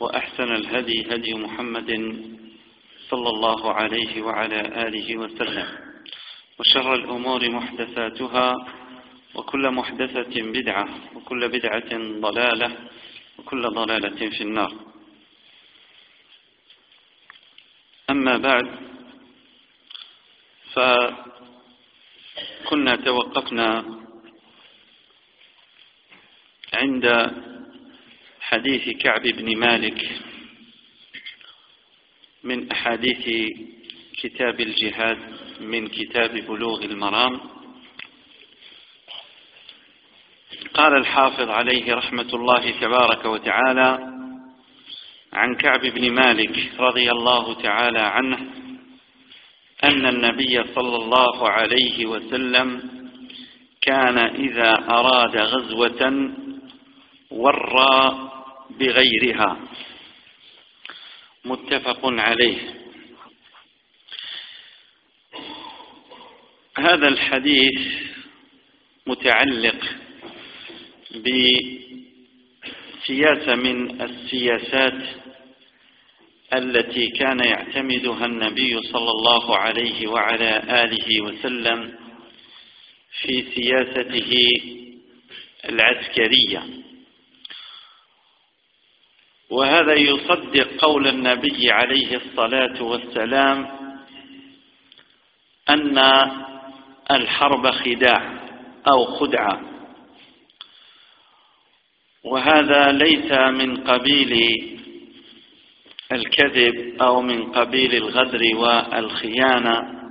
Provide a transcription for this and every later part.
وأحسن الهدي هدي محمد صلى الله عليه وعلى آله وسلم. وشر الأمور محدثاتها وكل محدثة بدعة وكل بدعة ضلالة وكل ضلالة في النار. أما بعد فكنا توقفنا عند حديث كعب بن مالك من أحاديث كتاب الجهاد من كتاب بلوغ المرام. قال الحافظ عليه رحمة الله تبارك وتعالى عن كعب بن مالك رضي الله تعالى عنه أن النبي صلى الله عليه وسلم كان إذا أراد غزوة ورى بغيرها. متفق عليه. هذا الحديث متعلق بسياسة من السياسات التي كان يعتمدها النبي صلى الله عليه وعلى آله وسلم في سياسته العسكرية. وهذا يصدق قول النبي عليه الصلاة والسلام أن الحرب خداع أو خدعة. وهذا ليس من قبيل الكذب أو من قبيل الغدر والخيانة.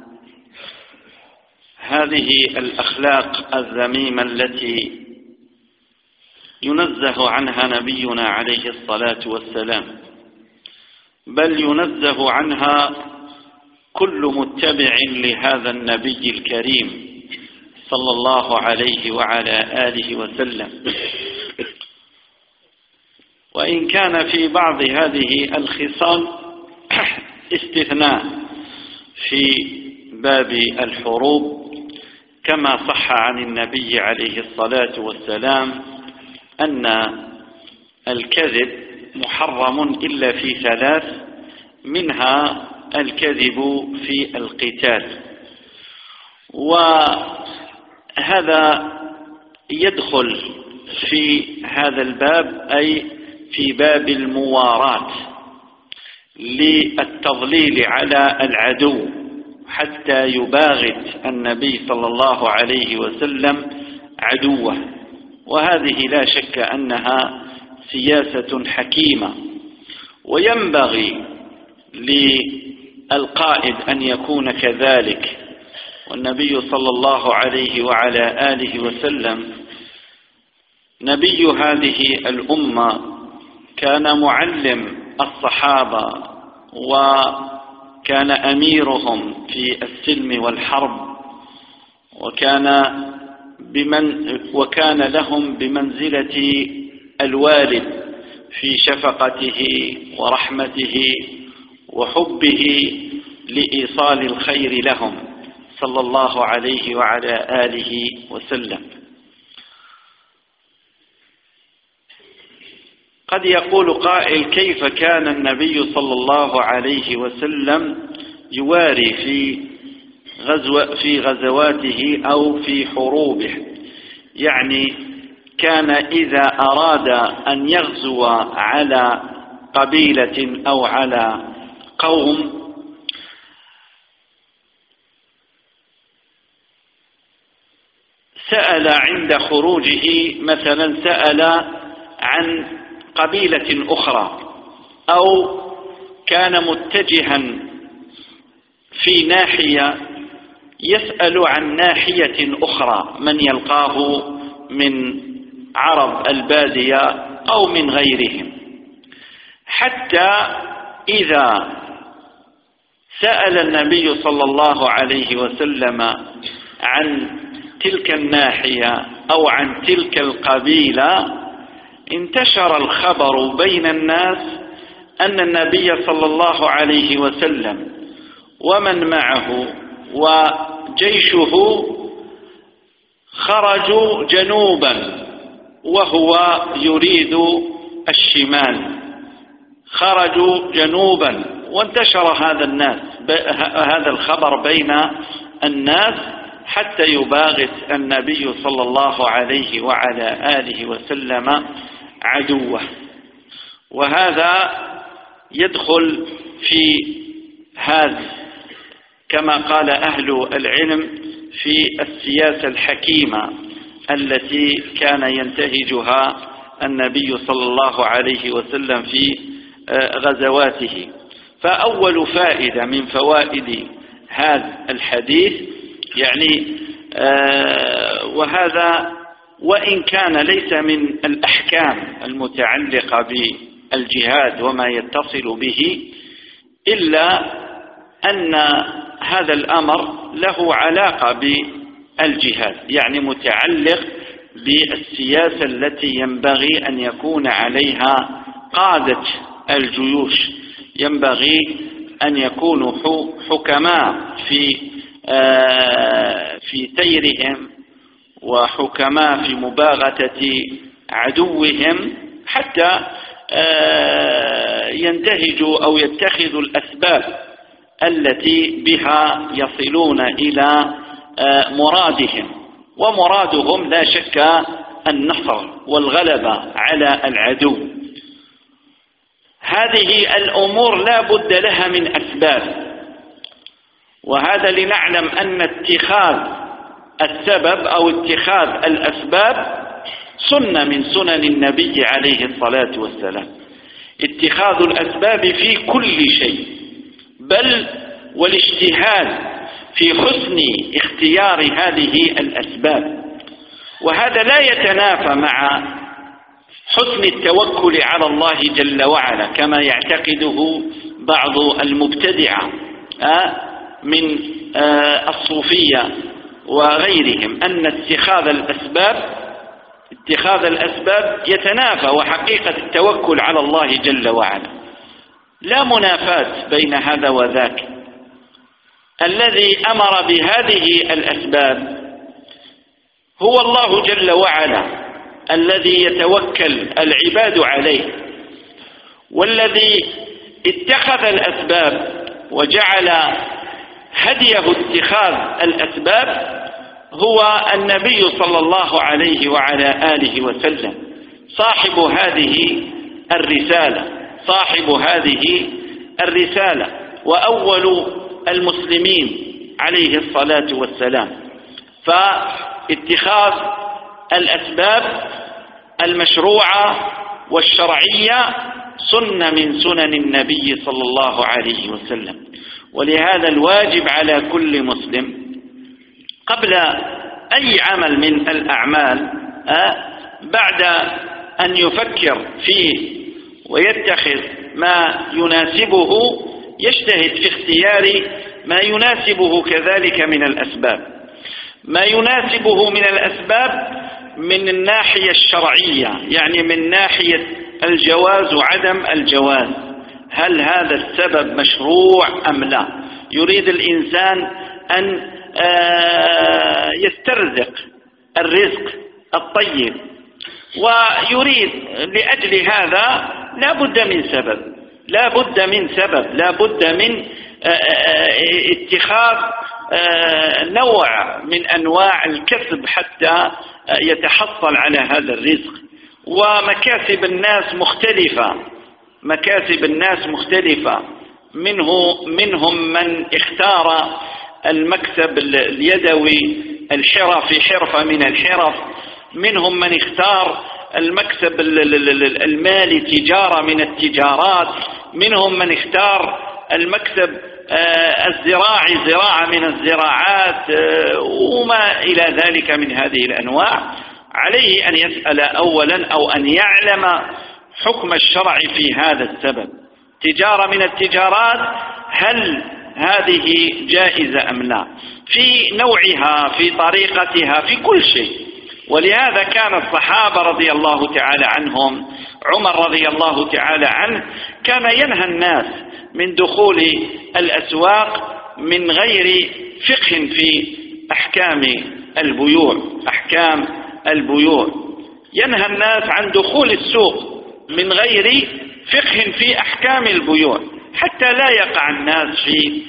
هذه الأخلاق الذميمة التي ينزه عنها نبينا عليه الصلاة والسلام. بل ينزه عنها كل متبع لهذا النبي الكريم صلى الله عليه وعلى آله وسلم. وإن كان في بعض هذه الخصال استثناء في باب الحروب كما صح عن النبي عليه الصلاة والسلام أن الكذب محرم إلا في ثلاث منها الكذب في القتال. وهذا يدخل في هذا الباب أي في باب المواراة للتضليل على العدو حتى يباغت النبي صلى الله عليه وسلم عدوه. وهذه لا شك أنها سياسة حكيمة وينبغي للقائد أن يكون كذلك. والنبي صلى الله عليه وعلى آله وسلم نبي هذه الأمة كان معلم الصحابة وكان أميرهم في السلم والحرب وكان بمن وكان لهم بمنزلة الوالد في شفقته ورحمته وحبه لإيصال الخير لهم صلى الله عليه وعلى آله وسلم. قد يقول قائل كيف كان النبي صلى الله عليه وسلم يواري في غزو في غزواته أو في حروبه. يعني كان إذا أراد أن يغزو على قبيلة أو على قوم سأل عند خروجه مثلا سأل عن قبيلة أخرى أو كان متجها في ناحية يسأل عن ناحية أخرى من يلقاه من عرب البادية أو من غيرهم. حتى إذا سأل النبي صلى الله عليه وسلم عن تلك الناحية أو عن تلك القبيلة انتشر الخبر بين الناس أن النبي صلى الله عليه وسلم ومن معه وجيشه خرجوا جنوبا وهو يريد الشمال. خرجوا جنوبا وانتشر هذا الناس هذا الخبر بين الناس حتى يباغت النبي صلى الله عليه وعلى آله وسلم عدوه. وهذا يدخل في هذا كما قال أهل العلم في السياسة الحكيمة التي كان ينتهجها النبي صلى الله عليه وسلم في آه، غزواته. فأول فائدة من فوائد هذا الحديث يعني آه، وهذا وإن كان ليس من الأحكام المتعلقة بالجهاد وما يتصل به إلا أن هذا الأمر له علاقة بالجهاد يعني متعلق بالسياسة التي ينبغي أن يكون عليها قادة الجيوش. ينبغي أن يكونوا حكماء في آه، في سيرهم وحكماء في مباغتة عدوهم حتى آه، ينتهجوا أو يتخذوا الأسباب التي بها يصلون إلى آه، مرادهم. ومرادهم لا شك النصر والغلبة على العدو. هذه الأمور لا بد لها من أسباب. وهذا لنعلم أن اتخاذ السبب أو اتخاذ الأسباب سنة من سنن النبي عليه الصلاة والسلام. اتخاذ الأسباب في كل شيء. بل والاجتهاد في حسن اختيار هذه الأسباب. وهذا لا يتنافى مع حسن التوكل على الله جل وعلا كما يعتقده بعض المبتدعة آه، من آه، الصوفية وغيرهم أن اتخاذ الأسباب اتخاذ الأسباب يتنافى وحقيقة التوكل على الله جل وعلا. لا منافاة بين هذا وذاك. الذي أمر بهذه الأسباب هو الله جل وعلا الذي يتوكل العباد عليه والذي اتخذ الأسباب وجعل هديه اتخاذ الأسباب هو النبي صلى الله عليه وعلى آله وسلم صاحب هذه الرسالة. صاحب هذه الرسالة وأول المسلمين عليه الصلاة والسلام. فاتخاذ الأسباب المشروعة والشرعية سنة من سنن النبي صلى الله عليه وسلم. ولهذا الواجب على كل مسلم قبل أي عمل من الأعمال آه، بعد أن يفكر فيه ويتخذ ما يناسبه يجتهد في اختيار ما يناسبه كذلك من الأسباب. ما يناسبه من الأسباب من الناحية الشرعية يعني من ناحية الجواز وعدم الجواز. هل هذا السبب مشروع أم لا؟ يريد الإنسان أن آه، يسترزق الرزق الطيب ويريد لأجل هذا لا بد من سبب لا بد من سبب لا بد من آه، آه، اتخاذ نوع من أنواع الكسب حتى يتحصل على هذا الرزق. ومكاسب الناس مختلفة مكاسب الناس مختلفة. منه منهم من اختار المكسب اليدوي الحرفي حرفة من الحرف. منهم من اختار المكسب المالي تجارة من التجارات. منهم من اختار المكسب آه، الزراعي زراعة من الزراعات آه، وما إلى ذلك من هذه الأنواع. عليه أن يسأل أولا أو أن يعلم حكم الشرع في هذا السبب. تجارة من التجارات هل هذه جائزة أم لا؟ في نوعها في طريقتها في كل شيء. ولهذا كان الصحابة رضي الله تعالى عنهم عمر رضي الله تعالى عنه كان ينهى الناس من دخول الأسواق من غير فقه في أحكام البيوع أحكام البيوع. ينهى الناس عن دخول السوق من غير فقه في أحكام البيوع حتى لا يقع الناس في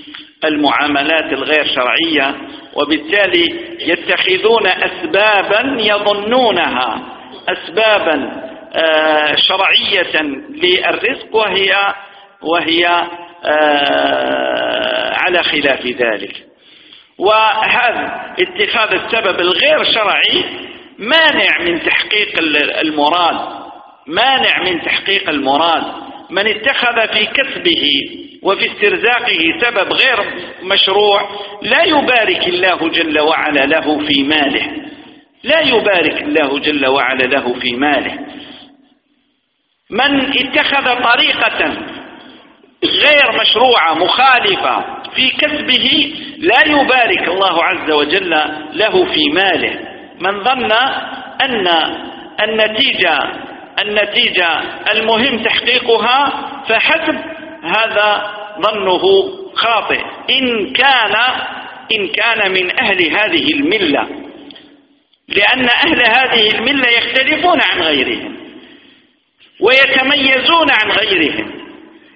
المعاملات الغير شرعية وبالتالي يتخذون أسبابا يظنونها أسبابا آه، شرعية للرزق وهي وهي آه، على خلاف ذلك. وهذا اتخاذ السبب الغير شرعي مانع من تحقيق المراد مانع من تحقيق المراد. من اتخذ في كسبه وفي استرزاقه سبب غير مشروع لا يبارك الله جل وعلا له في ماله. لا يبارك الله جل وعلا له في ماله. من اتخذ طريقة غير مشروعة مخالفة في كسبه لا يبارك الله عز وجل له في ماله. من ظن أن النتيجة النتيجة المهم تحقيقها فحسب هذا ظنه خاطئ. إن كان إن كان من أهل هذه الملة. لأن أهل هذه الملة يختلفون عن غيرهم. ويتميزون عن غيرهم.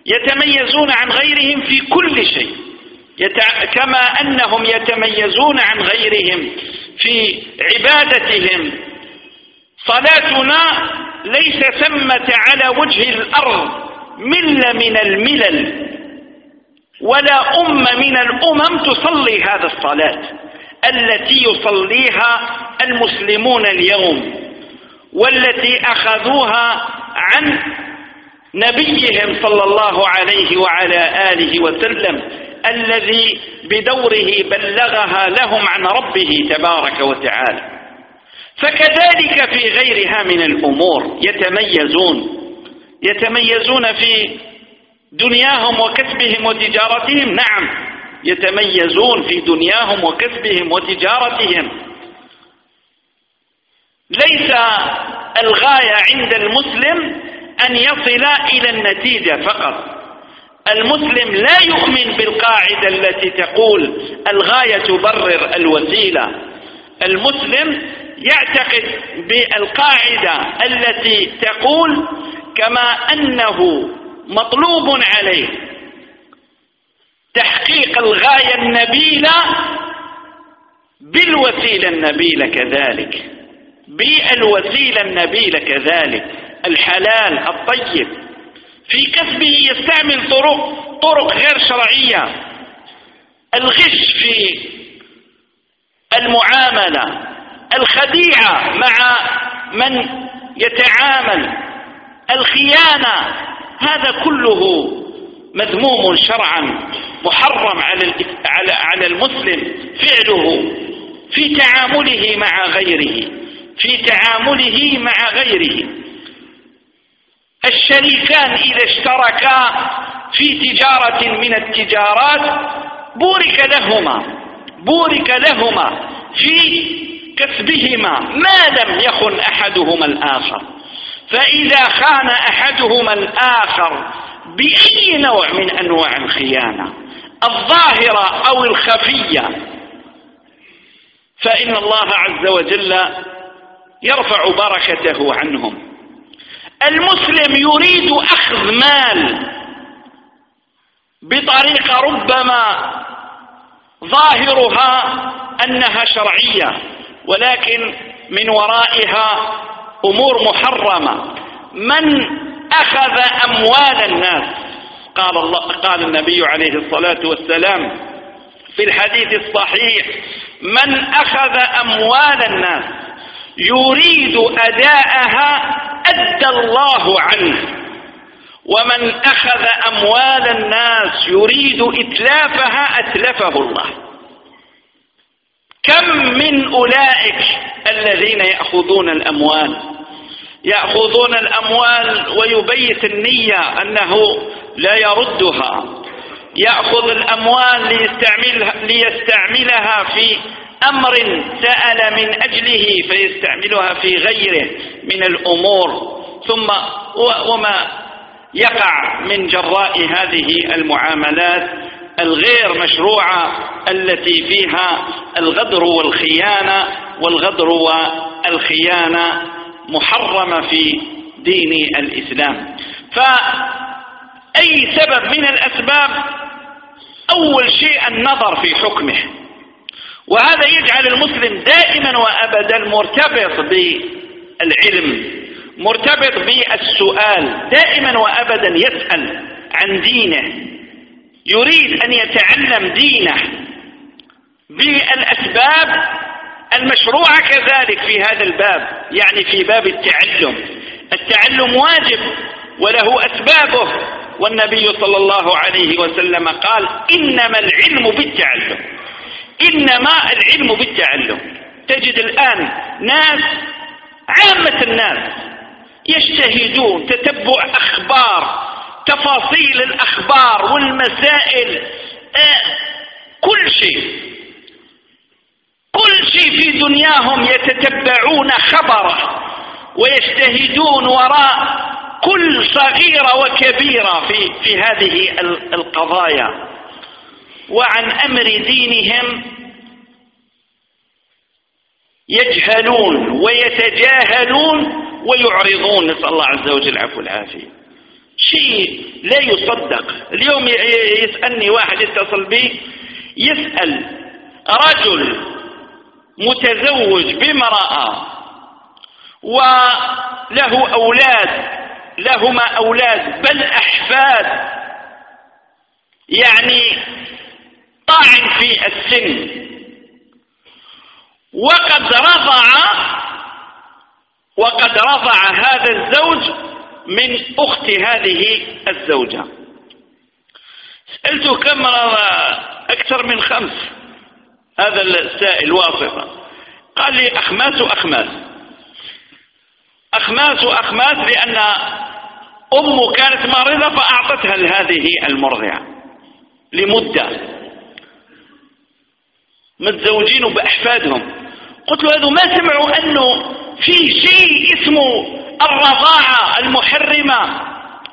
يتميزون عن غيرهم في كل شيء. كما أنهم يتميزون عن غيرهم في عبادتهم. صلاتنا ليس ثمة على وجه الأرض. ملة من الملل ولا أمة من الأمم تصلي هذا الصلاة التي يصليها المسلمون اليوم والتي أخذوها عن نبيهم صلى الله عليه وعلى آله وسلم الذي بدوره بلغها لهم عن ربه تبارك وتعالى. فكذلك في غيرها من الأمور يتميزون يتميزون في دنياهم وكسبهم وتجارتهم. نعم يتميزون في دنياهم وكسبهم وتجارتهم. ليس الغاية عند المسلم أن يصل إلى النتيجة فقط. المسلم لا يؤمن بالقاعدة التي تقول الغاية تبرر الوسيلة. المسلم يعتقد بالقاعدة التي تقول كما أنه مطلوب عليه. تحقيق الغاية النبيلة بالوسيلة النبيلة كذلك. بالوسيلة النبيلة كذلك. الحلال الطيب. في كسبه يستعمل طرق طرق غير شرعية. الغش في المعاملة. الخديعة مع من يتعامل الخيانة هذا كله مذموم شرعا محرم على على المسلم فعله في تعامله مع غيره في تعامله مع غيره. الشريكان إذا اشتركا في تجارة من التجارات بورك لهما بورك لهما في كسبهما ما لم يخن أحدهما الآخر. فإذا خان أحدهما الآخر بأي نوع من أنواع الخيانة؟ الظاهرة أو الخفية؟ فإن الله عز وجل يرفع بركته عنهم. المسلم يريد أخذ مال بطريقة ربما ظاهرها أنها شرعية ولكن من ورائها أمور محرمة. من أخذ أموال الناس؟ قال, الله قال النبي عليه الصلاة والسلام في الحديث الصحيح من أخذ أموال الناس يريد أداءها أدى الله عنه. ومن أخذ أموال الناس يريد إتلافها أتلفه الله. كم من أولئك الذين يأخذون الأموال؟ يأخذون الأموال ويبيت النية أنه لا يردها. يأخذ الأموال ليستعملها, ليستعملها في أمر سأل من أجله فيستعملها في غيره من الأمور. ثم وما يقع من جراء هذه المعاملات الغير مشروعة التي فيها الغدر والخيانة والغدر والخيانة محرمة في دين الإسلام. فأي سبب من الأسباب؟ أول شيء النظر في حكمه. وهذا يجعل المسلم دائما وأبدا مرتبط بالعلم مرتبط بالسؤال دائما وأبدا يسأل عن دينه. يريد أن يتعلم دينه بالأسباب المشروعة كذلك في هذا الباب يعني في باب التعلم. التعلم واجب وله أسبابه. والنبي صلى الله عليه وسلم قال إنما العلم بالتعلم. إنما العلم بالتعلم. تجد الآن ناس عامة الناس يجتهدون تتبع أخبار تفاصيل الأخبار والمسائل. آه، كل شيء. كل شيء في دنياهم يتتبعون خبره ويجتهدون وراء كل صغيرة وكبيرة في, في هذه القضايا. وعن أمر دينهم يجهلون ويتجاهلون ويعرضون. نسأل الله عز وجل العفو والعافية. شيء لا يصدق. اليوم يسألني واحد يتصل بي يسأل رجل متزوج بامرأة وله أولاد لهما أولاد بل أحفاد. يعني طاعن في السن. وقد رضع وقد رضع هذا الزوج من أخت هذه الزوجة. سألته كم رضع أكثر من خمس. هذا السائل واسطة قال لي أخماس وأخماس أخماس وأخماس لأن أمه كانت مريضة فأعطتها لهذه المرضعة لمدة. متزوجين بأحفادهم. قلت له هذا ما سمعوا أنه في شيء اسمه الرضاعة المحرمة.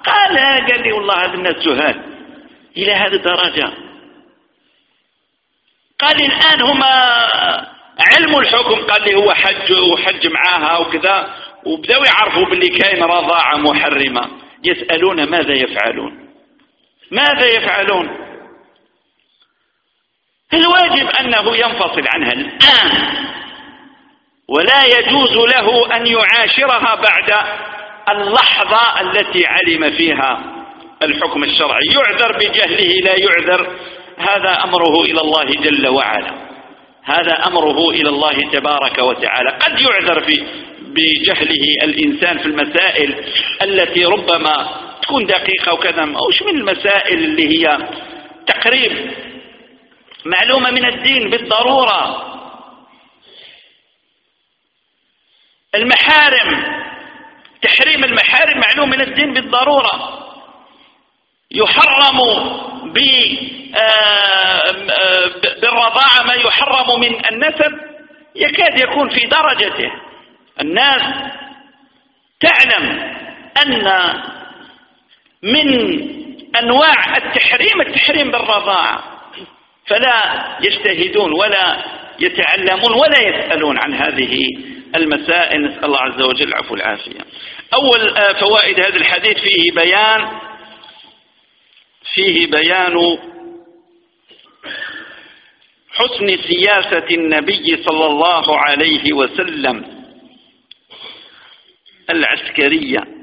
قال قال لي والله هذا الناس جهال إلى هذه الدرجة. قال لي الآن هما علم الحكم. قال لي هو حج وحج معاها وكذا. وبدأوا يعرفوا باللي كاين رضاعة محرمة. يسألون ماذا يفعلون. ماذا يفعلون؟ الواجب أنه ينفصل عنها الآن. ولا يجوز له أن يعاشرها بعد اللحظة التي علم فيها الحكم الشرعي. يعذر بجهله لا يعذر. هذا أمره إلى الله جل وعلا. هذا أمره إلى الله تبارك وتعالى. قد يعذر في بجهله الإنسان في المسائل التي ربما تكون دقيقة وكذا. أوش من المسائل اللي هي تقريب معلومة من الدين بالضرورة. المحارم. تحريم المحارم معلوم من الدين بالضرورة. يحرم آه، بالرضاعة ما يحرم من النسب. يكاد يكون في درجته. الناس تعلم أن من أنواع التحريم التحريم بالرضاعة. فلا يجتهدون ولا يتعلمون ولا يسألون عن هذه المسائل. نسأل الله عز وجل العفو والعافية. أول آه، فوائد هذا الحديث فيه بيان فيه بيان حسن سياسة النبي صلى الله عليه وسلم العسكرية.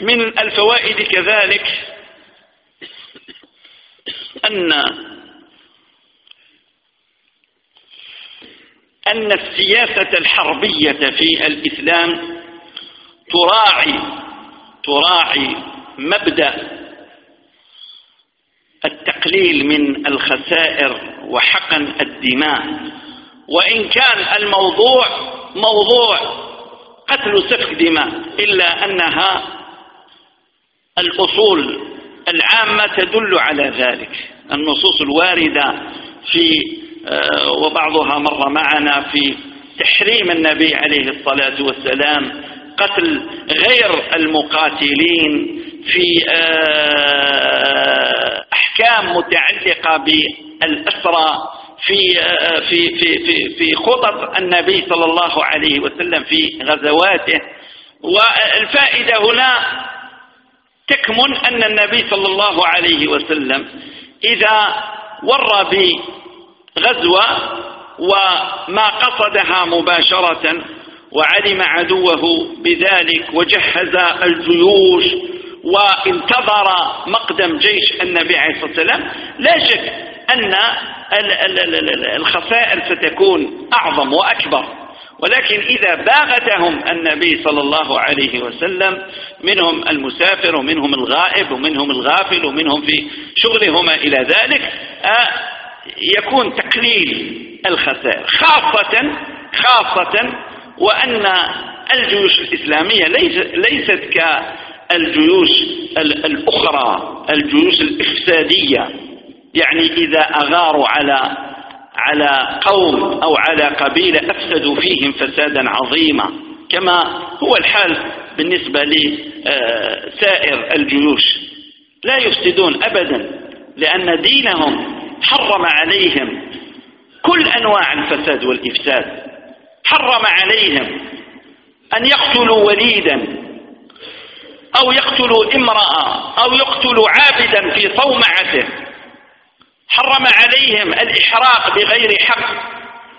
من الفوائد كذلك أن أن السياسة الحربية في الإسلام تراعي تراعي مبدأ التقليل من الخسائر وحقن الدماء. وإن كان الموضوع موضوع قتل سفك دماء إلا أنها الأصول العامة تدل على ذلك. النصوص الواردة في آه، وبعضها مر معنا في تحريم النبي عليه الصلاة والسلام قتل غير المقاتلين في آه، أحكام متعلقة بالأسرى في آه، في في في في خطط النبي صلى الله عليه وسلم في غزواته. والفائدة هنا تكمن أن النبي صلى الله عليه وسلم إذا ور بغزوة وما قصدها مباشرة وعلم عدوه بذلك وجهز الجيوش وانتظر مقدم جيش النبي عليه الصلاة والسلام لا شك أن الخسائر ستكون أعظم وأكبر. ولكن إذا باغتهم النبي صلى الله عليه وسلم منهم المسافر ومنهم الغائب ومنهم الغافل ومنهم في شغلهما إلى ذلك آه، يكون تقليل الخسائر. خاصة خاصة وأن الجيوش الإسلامية ليست كالجيوش الأخرى الجيوش الإفسادية. يعني إذا أغاروا على على قوم أو على قبيلة أفسدوا فيهم فسادا عظيما كما هو الحال بالنسبة لسائر الجيوش. لا يفسدون أبدا لأن دينهم حرم عليهم كل أنواع الفساد والإفساد. حرم عليهم أن يقتلوا وليدا أو يقتلوا امرأة أو يقتلوا عابدا في صومعته حرم عليهم الإحراق بغير حق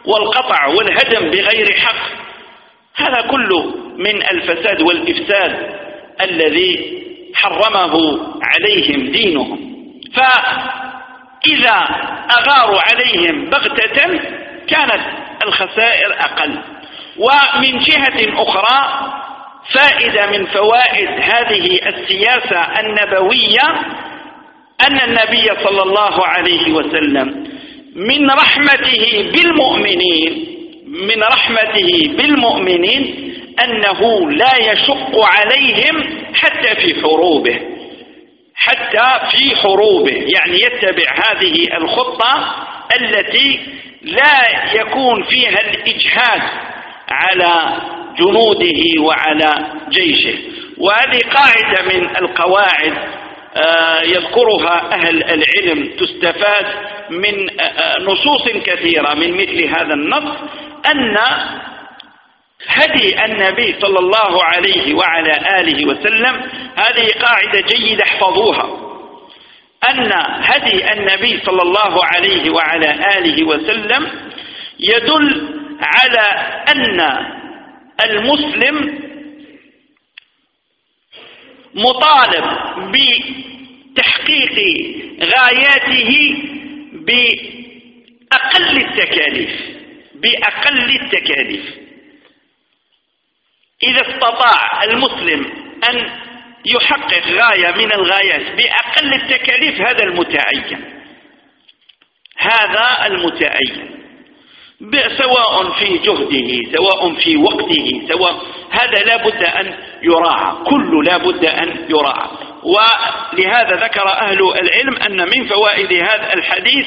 والقطع والهدم بغير حق. هذا كله من الفساد والإفساد الذي حرمه عليهم دينهم. فإذا أغاروا عليهم بغتة كانت الخسائر أقل. ومن جهة أخرى فائدة من فوائد هذه السياسة النبوية أن النبي صلى الله عليه وسلم من رحمته بالمؤمنين من رحمته بالمؤمنين أنه لا يشق عليهم حتى في حروبه حتى في حروبه. يعني يتبع هذه الخطة التي لا يكون فيها الإجهاد على جنوده وعلى جيشه. وهذه قاعدة من القواعد يذكرها أهل العلم تستفاد من آه، آه، نصوص كثيرة من مثل هذا النص أن هدي النبي صلى الله عليه وعلى آله وسلم هذه قاعدة جيدة احفظوها. أن هدي النبي صلى الله عليه وعلى آله وسلم يدل على أن المسلم مطالب بتحقيق غاياته بأقل التكاليف بأقل التكاليف. إذا استطاع المسلم أن يحقق غاية من الغايات بأقل التكاليف هذا المتعين. هذا المتعين. سواء في جهده سواء في وقته سواء هذا لا بد أن يراعى كل لا بد أن يراعى. ولهذا ذكر أهل العلم أن من فوائد هذا الحديث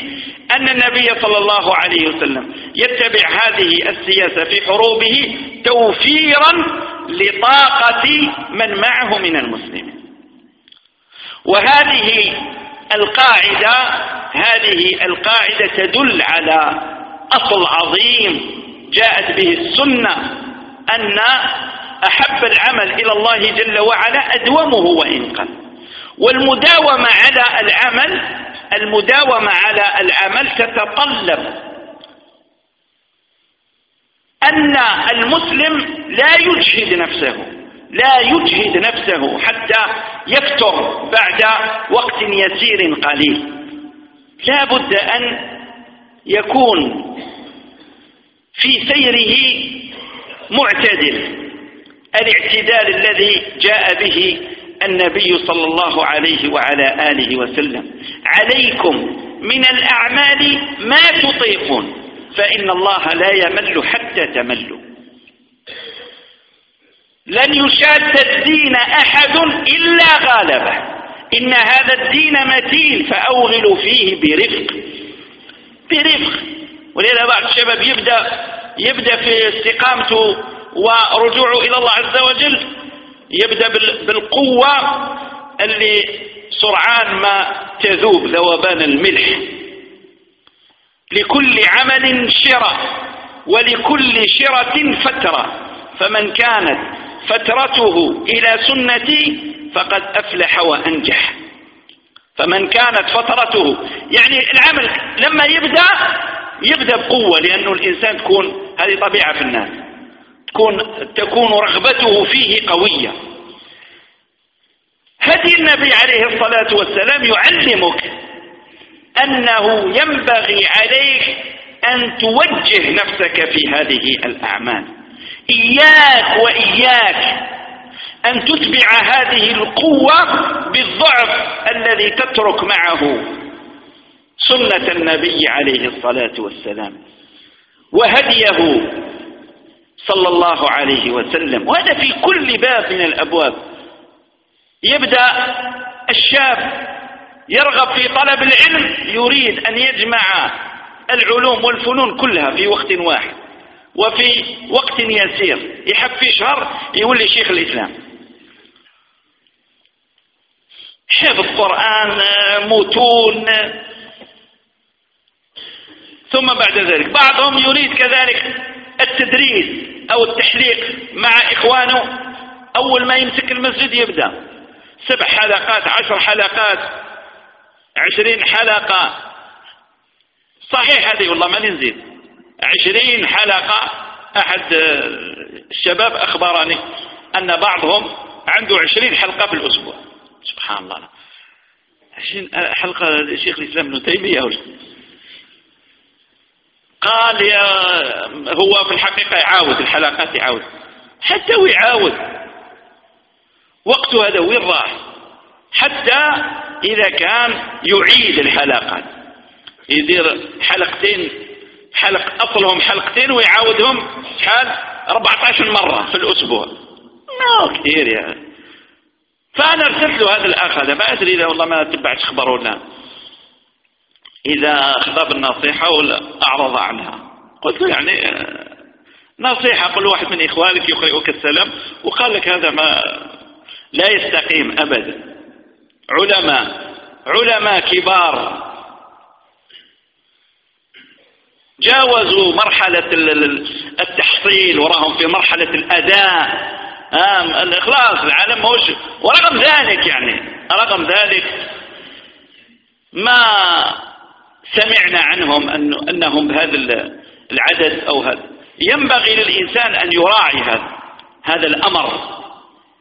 أن النبي صلى الله عليه وسلم يتبع هذه السياسة في حروبه توفيرا لطاقة من معه من المسلمين. وهذه القاعدة هذه القاعدة تدل على أصل عظيم جاءت به السنة أن أحب العمل إلى الله جل وعلا أدومه وإن قل والمداومة على العمل المداومة على العمل تتطلب أن المسلم لا يجهد نفسه لا يجهد نفسه حتى يفتر بعد وقت يسير قليل. لا بد أن يكون في سيره معتدل. الاعتدال الذي جاء به النبي صلى الله عليه وعلى آله وسلم. عليكم من الأعمال ما تطيقون. فإن الله لا يمل حتى تملوا. لن يشاد الدين أحد إلا غالبه. إن هذا الدين متين فأوغلوا فيه برفق. برفق ولذا بعض الشباب يبدأ يبدأ في استقامته ورجوعه إلى الله عز وجل. يبدأ بالقوة اللي سرعان ما تذوب ذوبان الملح. لكل عمل شرة ولكل شرة فترة. فمن كانت فترته إلى سنتي فقد أفلح وأنجح. فمن كانت فترته يعني العمل لما يبدأ يبدأ بقوة لأنه الإنسان تكون هذه طبيعة في الناس تكون, تكون رغبته فيه قوية. هدي النبي عليه الصلاة والسلام يعلمك أنه ينبغي عليك أن توجه نفسك في هذه الأعمال. إياك وإياك أن تتبع هذه القوة بالضعف الذي تترك معه سنة النبي عليه الصلاة والسلام وهديه صلى الله عليه وسلم. وهذا في كل باب من الأبواب. يبدأ الشاب يرغب في طلب العلم يريد أن يجمع العلوم والفنون كلها في وقت واحد. وفي وقت يسير يحب في شهر يولي شيخ الإسلام. حفظ قرآن متون. ثم بعد ذلك بعضهم يريد كذلك التدريس أو التحليق مع إخوانه. أول ما يمسك المسجد يبدأ. سبع حلقات عشر حلقات عشرين حلقة. صحيح هذه والله ما نزيد عشرين حلقة. أحد الشباب أخبرني أن بعضهم عنده عشرين حلقة في الأسبوع سبحان الله. عشرين حلقة شيخ الإسلام ابن تيمية قال يا هو في الحقيقة يعاود الحلقات يعاود. حتى ويعاود وقته هذا وين راح؟ حتى إذا كان يعيد الحلقات. يدير حلقتين حلق أصلهم حلقتين ويعاودهم شحال 14 مرة في الأسبوع. ما كثير يعني. فأنا ارسلت له هذا الأخ هذا ما أدري إذا والله ما تبعت خبر ولا إذا أخذ بالنصيحة ولا أعرض عنها. قلت له يعني آه، نصيحة قل واحد من إخوانك يقرئك السلام وقال لك هذا ما لا يستقيم أبدا. علماء علماء كبار جاوزوا مرحلة التحصيل وراهم في مرحلة الأداء. الإخلاص العالم موش. ورغم ذلك يعني. رغم ذلك ما سمعنا عنهم أنه أنهم بهذا العدد أو هذا. ينبغي للإنسان أن يراعي هذا هذا الأمر.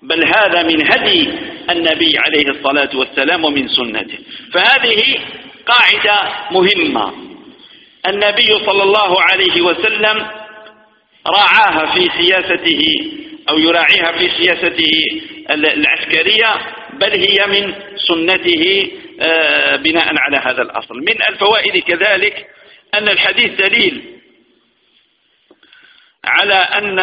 بل هذا من هدي النبي عليه الصلاة والسلام ومن سنته. فهذه قاعدة مهمة. النبي صلى الله عليه وسلم راعاها في سياسته أو يراعيها في سياسته العسكرية بل هي من سنته آه، بناء على هذا الأصل. من الفوائد كذلك أن الحديث دليل على أن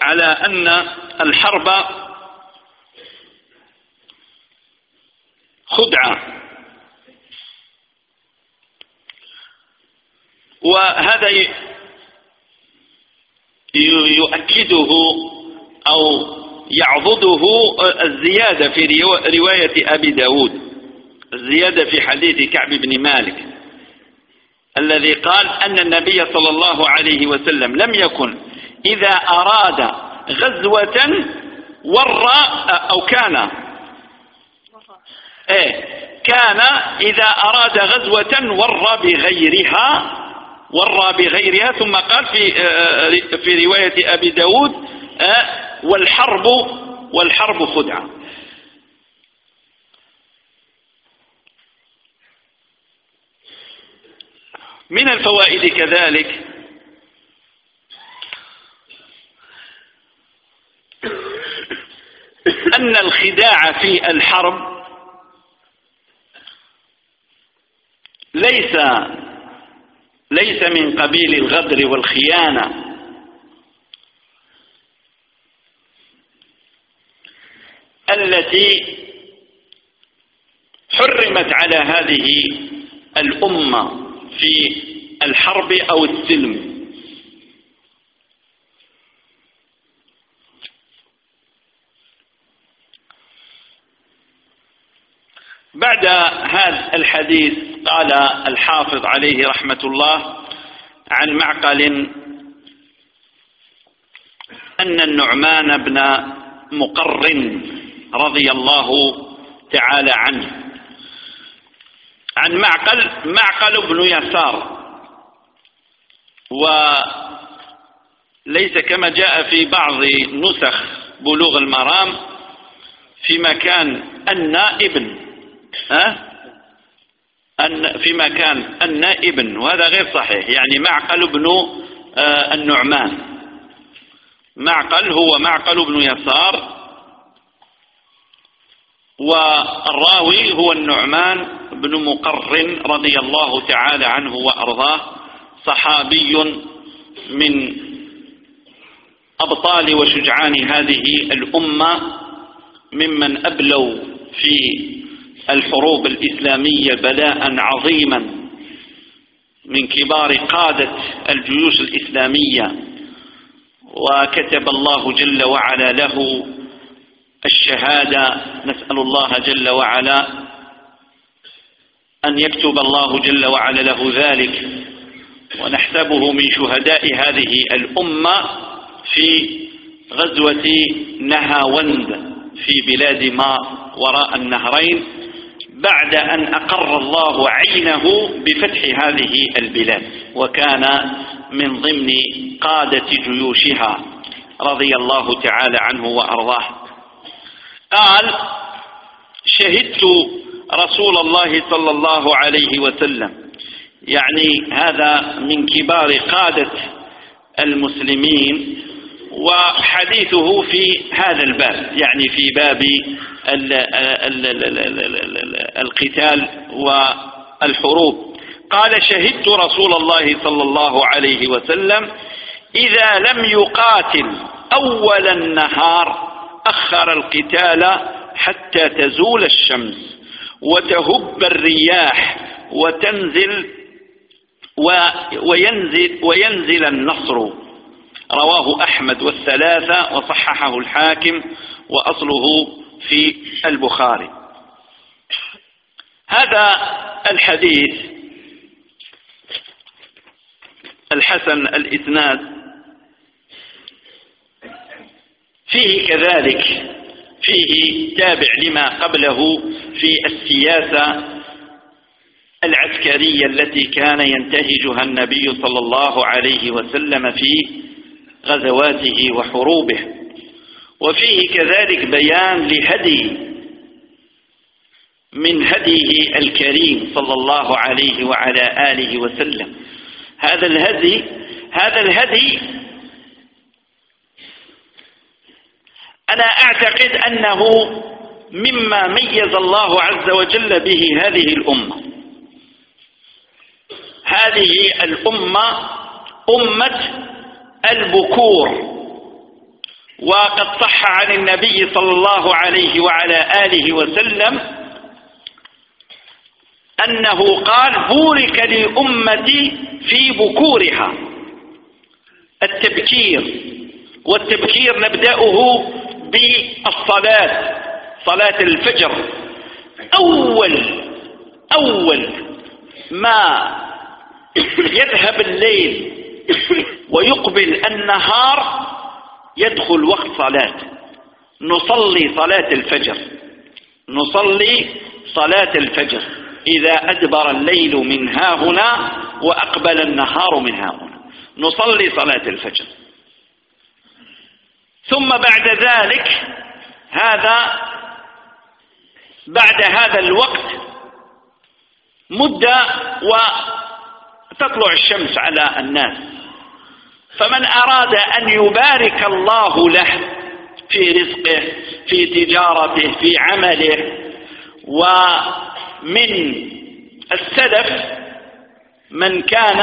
على أن الحرب خدعة. وهذا يؤكده أو يعضده الزيادة في رواية أبي داود. الزيادة في حديث كعب بن مالك. الذي قال أن النبي صلى الله عليه وسلم لم يكن إذا أراد غزوة ورى أو كان إيه كان إذا أراد غزوة ورى بغيرها ورى بغيرها ثم قال في آه، في رواية أبي داود آه، والحرب والحرب خدعة. من الفوائد كذلك أن الخداع في الحرب ليس ليس من قبيل الغدر والخيانة. التي حرمت على هذه الأمة في الحرب أو السلم. بعد هذا الحديث قال الحافظ عليه رحمة الله عن معقل أن النعمان بن مقرن رضي الله تعالى عنه. عن معقل معقل بن يسار. وليس كما جاء في بعض نسخ بلوغ المرام في مكان النائب ها؟ أن في مكان النائب وهذا غير صحيح يعني معقل بن آه، النعمان. معقل هو معقل بن يسار والراوي هو النعمان بن مقرن رضي الله تعالى عنه وأرضاه صحابي من أبطال وشجعان هذه الأمة ممن أبلوا في الحروب الإسلامية بلاء عظيما من كبار قادة الجيوش الإسلامية وكتب الله جل وعلا له الشهادة. نسأل الله جل وعلا أن يكتب الله جل وعلا له ذلك ونحسبه من شهداء هذه الأمة في غزوة نهاوند في بلاد ما وراء النهرين. بعد أن أقر الله عينه بفتح هذه البلاد وكان من ضمن قادة جيوشها رضي الله تعالى عنه وأرضاه. قال شهدت رسول الله صلى الله عليه وسلم. يعني هذا من كبار قادة المسلمين وحديثه في هذا الباب يعني في باب القتال والحروب. قال شهدت رسول الله صلى الله عليه وسلم إذا لم يقاتل أول النهار أخر القتال حتى تزول الشمس وتهب الرياح وتنزل وينزل, وينزل النصر. رواه أحمد والثلاثة وصححه الحاكم وأصله في البخاري. هذا الحديث الحسن الإسناد فيه كذلك فيه تابع لما قبله في السياسة العسكرية التي كان ينتهجها النبي صلى الله عليه وسلم في غزواته وحروبه. وفيه كذلك بيان لهدي من هديه الكريم صلى الله عليه وعلى آله وسلم. هذا الهدي هذا الهدي أنا أعتقد أنه مما ميز الله عز وجل به هذه الأمة. هذه الأمة أمة البكور. وقد صح عن النبي صلى الله عليه وعلى آله وسلم أنه قال بورك لأمتي في بكورها. التبكير والتبكير نبدأه بالصلاة صلاة الفجر. أول أول ما يذهب الليل ويقبل النهار يدخل وقت صلاة. نصلي صلاة الفجر. نصلي صلاة الفجر. إذا أدبر الليل من ها هنا وأقبل النهار من ها هنا. نصلي صلاة الفجر. ثم بعد ذلك هذا بعد هذا الوقت مدة وتطلع الشمس على الناس. فمن أراد أن يبارك الله له في رزقه في تجارته في عمله ومن السلف من كان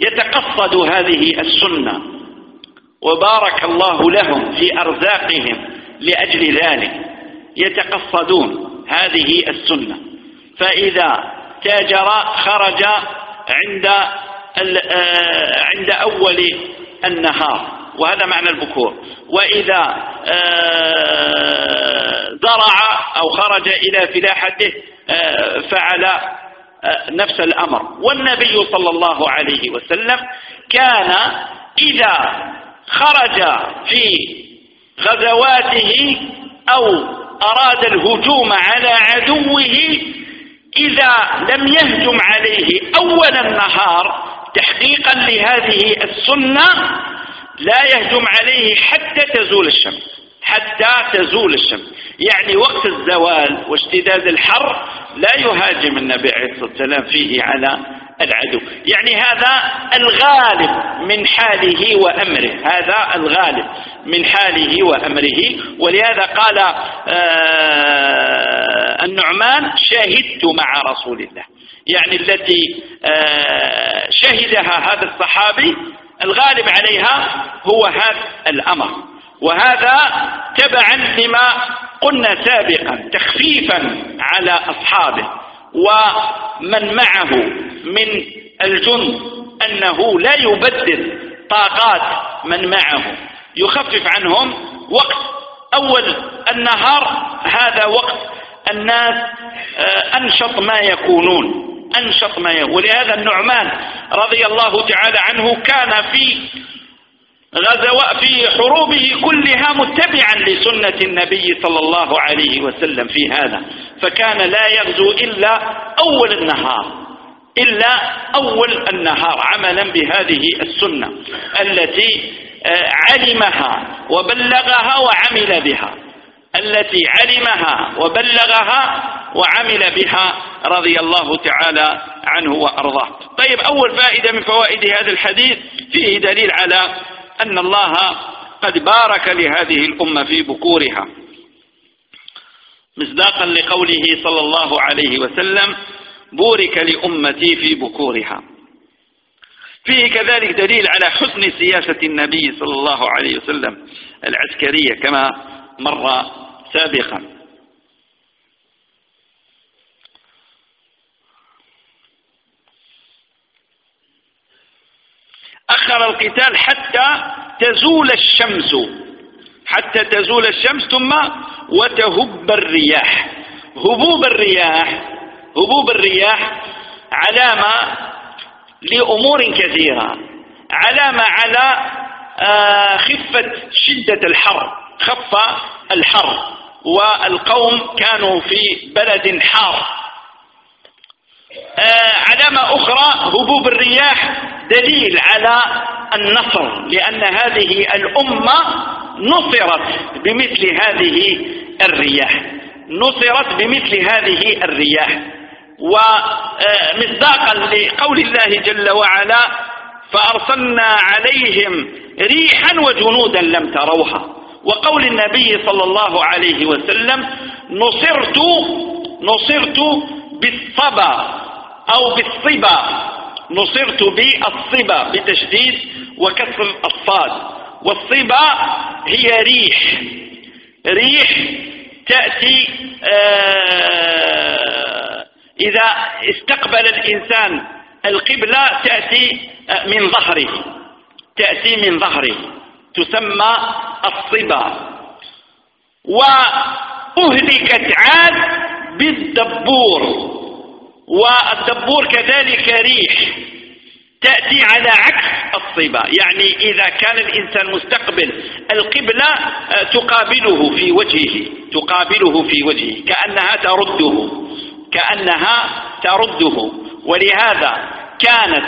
يتقصد هذه السنة وبارك الله لهم في أرزاقهم لأجل ذلك يتقصدون هذه السنة. فإذا تاجر خرج عند آه، عند أول النهار. وهذا معنى البكور. وإذا آه، زرع أو خرج إلى فلاحته آه، فعل نفس الأمر. والنبي صلى الله عليه وسلم كان إذا خرج في غزواته أو أراد الهجوم على عدوه إذا لم يهجم عليه أول النهار تحقيقا لهذه السنة لا يهجم عليه حتى تزول الشمس. حتى تزول الشمس. يعني وقت الزوال واشتداد الحر لا يهاجم النبي عليه الصلاة والسلام فيه على العدو يعني هذا الغالب من حاله وأمره. هذا الغالب من حاله وأمره. ولهذا قال آه النعمان شهدت مع رسول الله. يعني التي آه شهدها هذا الصحابي الغالب عليها هو هذا الأمر. وهذا تبعا لما قلنا سابقا تخفيفا على أصحابه. ومن معه من الجند أنه لا يبدل طاقات من معه. يخفف عنهم وقت أول النهار هذا وقت الناس آه، أنشط ما يكونون. أنشط ما يكون ولهذا النعمان رضي الله تعالى عنه كان في غزواء في حروبه كلها متبعا لسنة النبي صلى الله عليه وسلم في هذا. فكان لا يغزو إلا أول النهار إلا أول النهار عملا بهذه السنة التي آه، علمها وبلغها وعمل بها. التي علمها وبلغها وعمل بها رضي الله تعالى عنه وأرضاه. طيب أول فائدة من فوائد هذا الحديث فيه دليل على أن الله قد بارك لهذه الأمة في بكورها. مصداقا لقوله صلى الله عليه وسلم بورك لأمتي في بكورها. فيه كذلك دليل على حسن سياسة النبي صلى الله عليه وسلم العسكرية كما مر سابقا. أخر القتال حتى تزول الشمس. حتى تزول الشمس ثم وتهب الرياح. هبوب الرياح هبوب الرياح علامة لأمور كثيرة. علامة على آه، خفة شدة الحر خف الحر. والقوم كانوا في بلد حار. علامة أخرى هبوب الرياح دليل على النصر لأن هذه الأمة نصرت بمثل هذه الرياح. نصرت بمثل هذه الرياح. ومصداقا لقول الله جل وعلا فأرسلنا عليهم ريحا وجنودا لم تروها. وقول النبي صلى الله عليه وسلم نصرت نصرت بالصبا أو بالصبا. نصرت بالصبا بتشديد وكسر الصاد. والصبا هي ريح. ريح تأتي آه، إذا استقبل الإنسان القبلة تأتي آه، من ظهره. تأتي من ظهره. تسمى الصبا. وأهلكت عاد بالدبور والدبور كذلك ريح تأتي على عكس الصبا. يعني إذا كان الإنسان مستقبل القبلة آه، تقابله في وجهه تقابله في وجهه كأنها ترده كأنها ترده. ولهذا كانت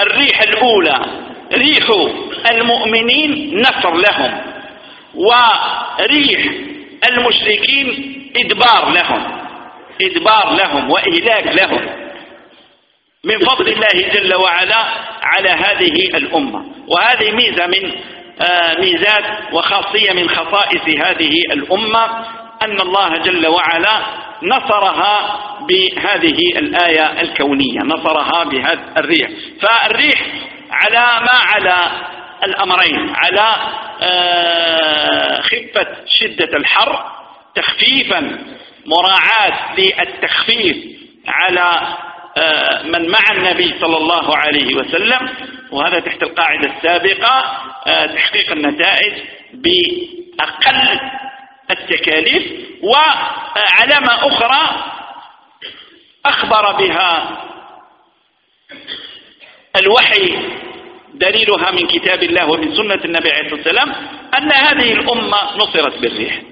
الريح الأولى ريح المؤمنين نصر لهم وريح المشركين إدبار لهم إدبار لهم وإهلاك لهم. من فضل الله جل وعلا على هذه الأمة. وهذه ميزة من آه، ميزات وخاصية من خصائص هذه الأمة أن الله جل وعلا نصرها بهذه الآية الكونية نصرها بهذا الريح. فالريح على ما على الأمرين على آه، خفة شدة الحر تخفيفا مراعاة للتخفيف على آه، من مع النبي صلى الله عليه وسلم. وهذا تحت القاعدة السابقة آه، تحقيق النتائج بأقل التكاليف. وعلامة أخرى أخبر بها الوحي دليلها من كتاب الله ومن سنة النبي عليه الصلاة والسلام أن هذه الأمة نصرت بالريح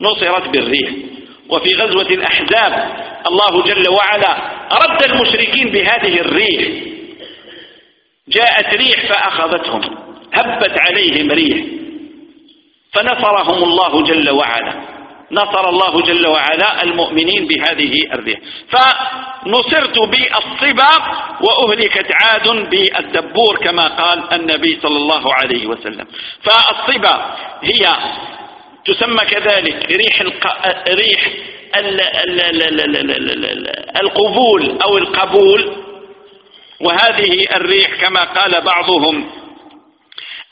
نصرت بالريح. وفي غزوة الأحزاب الله جل وعلا رد المشركين بهذه الريح. جاءت ريح فأخذتهم هبت عليهم ريح فنصرهم الله جل وعلا. نصر الله جل وعلا المؤمنين بهذه الريح. فنصرت بالصبا وأهلكت عاد بالدبور كما قال النبي صلى الله عليه وسلم. فالصبا هي تسمى كذلك ريح ريح القبول أو القبول. وهذه الريح كما قال بعضهم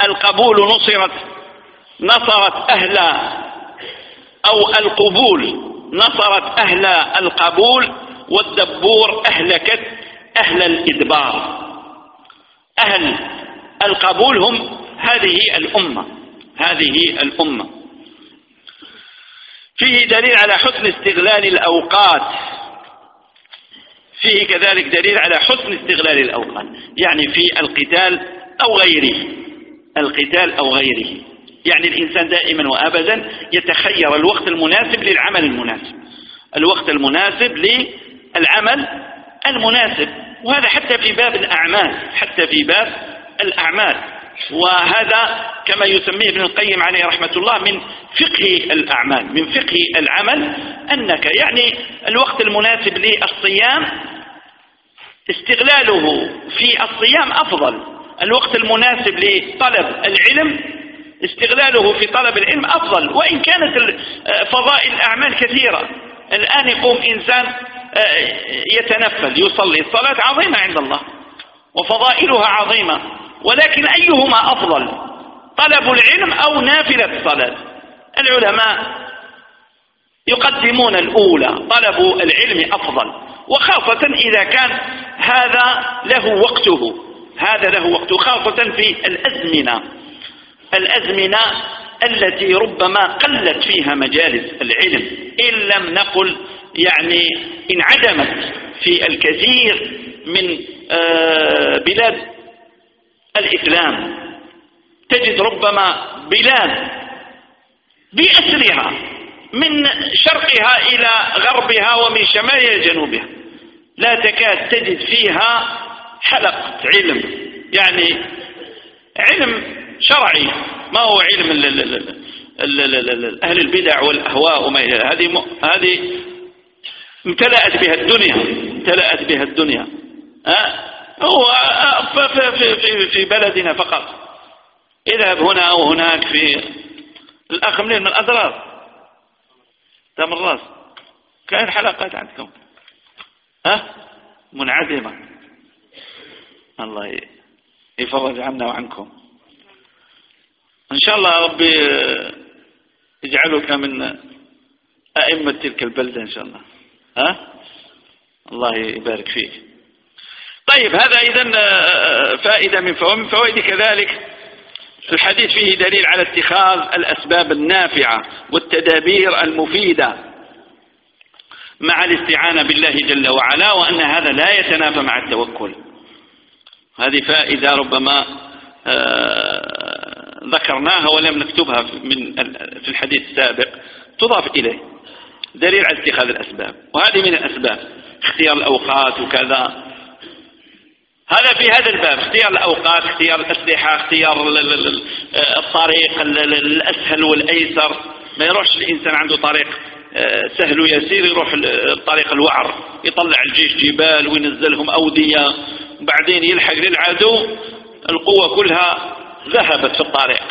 القبول نصرت نصرت أهل أو القبول. نصرت أهل القبول والدبور أهلكت أهل الإدبار. أهل القبول هم هذه الأمة هذه الأمة. فيه دليل على حسن استغلال الأوقات. فيه كذلك دليل على حسن استغلال الأوقات يعني في القتال أو غيره القتال أو غيره. يعني الإنسان دائما وأبدا يتخير الوقت المناسب للعمل المناسب. الوقت المناسب للعمل المناسب. وهذا حتى في باب الأعمال حتى في باب الأعمال. وهذا كما يسميه ابن القيم عليه رحمة الله من فقه الأعمال من فقه العمل أنك يعني الوقت المناسب للصيام استغلاله في الصيام أفضل. الوقت المناسب لطلب العلم استغلاله في طلب العلم أفضل. وإن كانت فضائل الأعمال كثيرة. الآن يقوم إنسان آه، يتنفل يصلي. الصلاة عظيمة عند الله. وفضائلها عظيمة. ولكن أيهما أفضل؟ طلب العلم أو نافلة الصلاة؟ العلماء يقدمون الأولى. طلب العلم أفضل. وخاصة إذا كان هذا له وقته. هذا له وقته خاصة في الأزمنة. الأزمنة التي ربما قلت فيها مجالس العلم. إن لم نقل يعني انعدمت في الكثير من آه، بلاد الإسلام تجد ربما بلاد بأسرها من شرقها إلى غربها ومن شمالها إلى جنوبها لا تكاد تجد فيها حلقة علم. يعني علم شرعي. ما هو علم أهل البدع والأهواء وما إلى هذه هذه امتلأت بها الدنيا امتلأت بها الدنيا. ها؟ هو في, في, في بلدنا فقط. اذهب هنا أو هناك في الأخ منين؟ من الأضرار تم الراس. كان حلقات عندكم؟ ها؟ منعدمة الله يفرج عنا وعنكم. إن شاء الله ربي يجعلك من أئمة تلك البلدة إن شاء الله. ها؟ الله يبارك فيك. طيب هذا إذا فائدة من فوائد كذلك الحديث فيه دليل على اتخاذ الأسباب النافعة والتدابير المفيدة مع الاستعانة بالله جل وعلا وأن هذا لا يتنافى مع التوكل. هذه فائدة ربما آه، ذكرناها ولم نكتبها من في الحديث السابق تضاف إليه دليل على اتخاذ الأسباب وهذه من الأسباب اختيار الأوقات وكذا. هذا في هذا الباب اختيار الأوقات اختيار الأسلحة اختيار الطريق الأسهل والأيسر. ما يروحش الإنسان عنده طريق آه، سهل ويسير يروح الطريق الوعر يطلع الجيش جبال وينزلهم أودية وبعدين يلحق للعدو القوة كلها ذهبت في الطريق.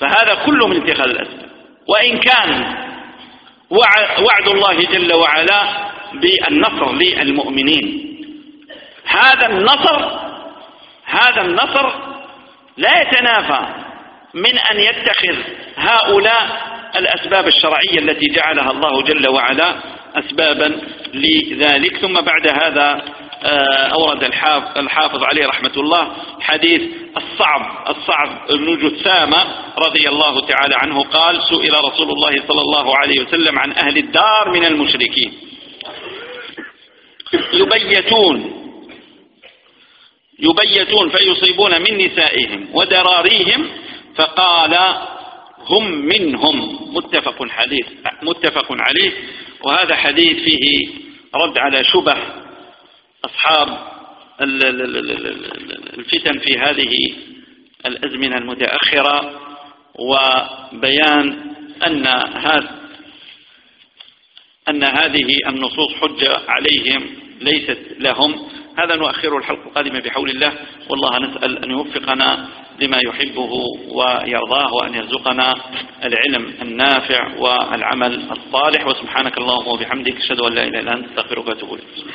فهذا كله من اتخاذ الأسباب وإن كان وعد الله جل وعلا بالنصر للمؤمنين. هذا النصر هذا النصر لا يتنافى من أن يتخذ هؤلاء الأسباب الشرعية التي جعلها الله جل وعلا أسبابا لذلك. ثم بعد هذا أورد الحافظ عليه رحمة الله حديث الصعب الصعب بن جثامة رضي الله تعالى عنه قال سئل رسول الله صلى الله عليه وسلم عن أهل الدار من المشركين. يبيتون يبيتون فيصيبون من نسائهم ودراريهم فقال هم منهم. متفق حديث متفق عليه. وهذا حديث فيه رد على شبه أصحاب الفتن في هذه الأزمنة المتأخرة وبيان أن هذا أن هذه النصوص حجة عليهم ليست لهم. هذا نؤخر الحلقة القادمة بحول الله. والله نسأل أن يوفقنا لما يحبه ويرضاه وأن يرزقنا العلم النافع والعمل الصالح. وسبحانك اللهم وبحمدك أشهد أن لا إله إلا أنت أستغفرك وأتوب إليك.